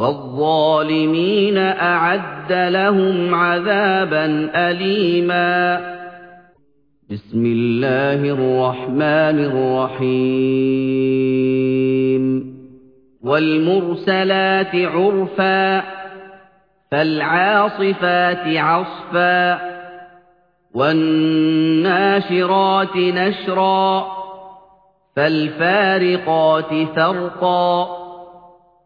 وَالظَّالِمِينَ أَعَدَّ لَهُمْ عَذَابًا أَلِيمًا. بِسْمِ اللَّهِ الرَّحْمَٰنِ الرَّحِيمِ. وَالْمُرْسَلَاتِ عُرْفًا فَالْعَاصِفَاتِ عَصْفًا وَالنَّاشِرَاتِ نَشْرًا فَالْفَارِقَاتِ فَرْقًا.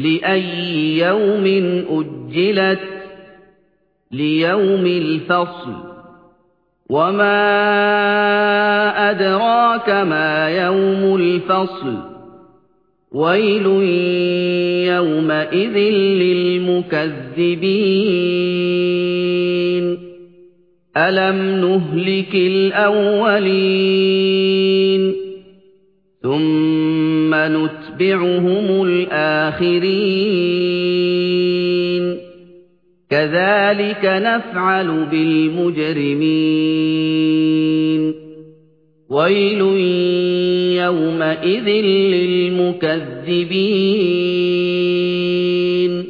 لِأَيِّ يَوْمٍ أُجِّلَتْ لِيَوْمِ الْفَصْلِ. وَمَا أَدْرَاكَ مَا يَوْمُ الْفَصْلِ. وَيْلٌ يَوْمَئِذٍ لِّلْمُكَذِّبِينَ. أَلَمْ نُهْلِكِ الْأَوَّلِينَ؟ ثُمَّ نُتْبِعُهُمُ الْآخِرِينَ. كَذَٰلِكَ نَفْعَلُ بِالْمُجْرِمِينَ. وَيْلٌ يَوْمَئِذٍ لِّلْمُكَذِّبِينَ.